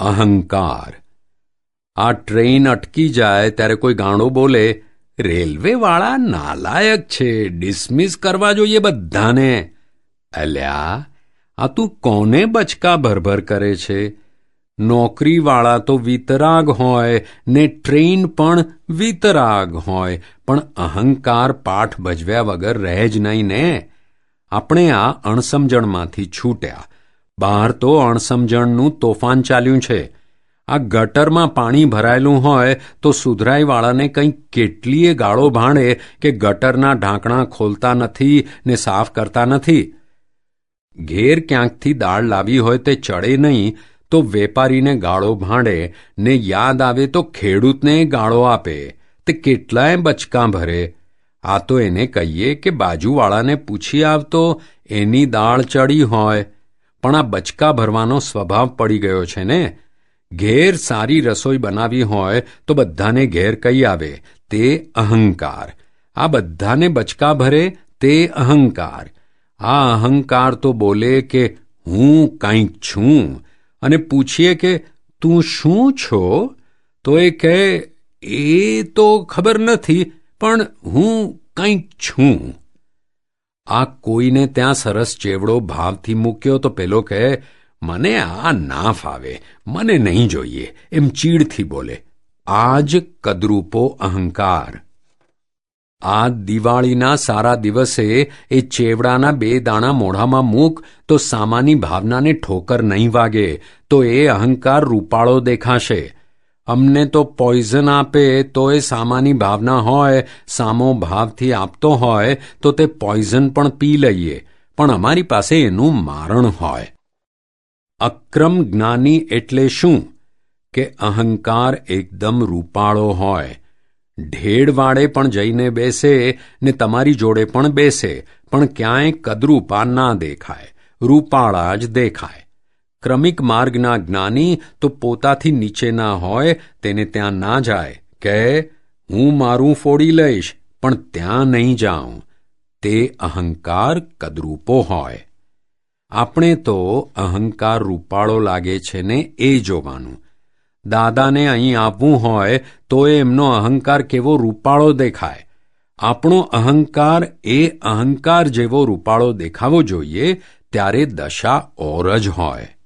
અહંકાર. આ ટ્રેન અટકી જાય ત્યારે કોઈ ગાણો બોલે, રેલવેવાળા નાલાયક છે, ડિસમિસ કરવા જોઈએ બધાને. અલ્યા, આ તું કોને બચકા ભરભર કરે છે? નોકરીવાળા તો વિતરાગ હોય, ને ટ્રેન પણ વિતરાગ હોય, પણ અહંકાર પાઠ ભજવ્યા વગર રહે જ નહીં ને. આપણે આ અણસમજણમાંથી છૂટ્યા. બહાર તો અણસમજણનું તોફાન ચાલ્યું છે. આ ગટરમાં પાણી ભરાયેલું હોય તો સુધરાઈવાળાને કંઈ કેટલીય ગાળો ભાંડે કે ગટરના ઢાંકણા ખોલતા નથી ને સાફ કરતા નથી. ઘેર ક્યાંકથી દાળ લાવી હોય તે ચડે નહીં તો વેપારીને ગાળો ભાંડે ને યાદ આવે તો ખેડૂતને ગાળો આપે. તે કેટલાય બચકા ભરે. આ તો એને કહીએ કે બાજુવાળાને પૂછી આવતો, એની દાળ ચડી હોય. પણ આ બચકા ભરવાનો સ્વભાવ પડી ગયો છે ને? ઘેર સારી રસોઈ બનાવી હોય તો બધાને ઘેર કહી આવે? તે અહંકાર. આ બધાને બચકા ભરે તે અહંકાર. આ અહંકાર તો બોલે કે હું કંઈક છું અને પૂછીએ કે તું શું છો? તો એ કહે, એ તો ખબર નથી, પણ હું કંઈક છું. આ કોઈને ત્યાં સરસ ચેવડો ભાવથી મૂક્યો તો પેલો કહે, મને આ ના ફાવે, મને નહીં જોઈએ, એમ ચીડથી બોલે. આ જ કદરૂપો અહંકાર. આ દિવાળીના સારા દિવસે એ ચેવડાના બે દાણા મોઢામાં મૂક તો સામાની ભાવનાને ઠોકર નહીં વાગે, તો એ અહંકાર રૂપાળો દેખાશે. અમને તો પોઈઝન આપે, તો એ સામાની ભાવના હોય, સામો ભાવથી આપતો હોય, તો તે પોઈઝન પણ પી લઈએ. પણ અમારી પાસે એનું મારણ હોય. અક્રમ જ્ઞાની એટલે શું? કે અહંકાર એકદમ રૂપાળો હોય. ઢેડવાળે પણ જઈને બેસે ને તમારી જોડે પણ બેસે, પણ ક્યાંય કદરૂપા ના દેખાય. રૂપાળા જ દેખાય. ક્રમિક માર્ગના જ્ઞાની તો પોતાથી નીચેના હોય, તેને ત્યાં ના જાય. કે હું મારું ફોડી લઈશ, પણ ત્યાં નહીં જાઉં. તે અહંકાર કદરૂપો હોય. આપણે તો અહંકાર રૂપાળો લાગે છે ને એ જોવાનું. દાદાને અહીં આવવું હોય, તો એમનો અહંકાર કેવો રૂપાળો દેખાય? આપણો અહંકાર એ અહંકાર જેવો રૂપાળો દેખાવો જોઈએ, ત્યારે દશા ઓર જ હોય.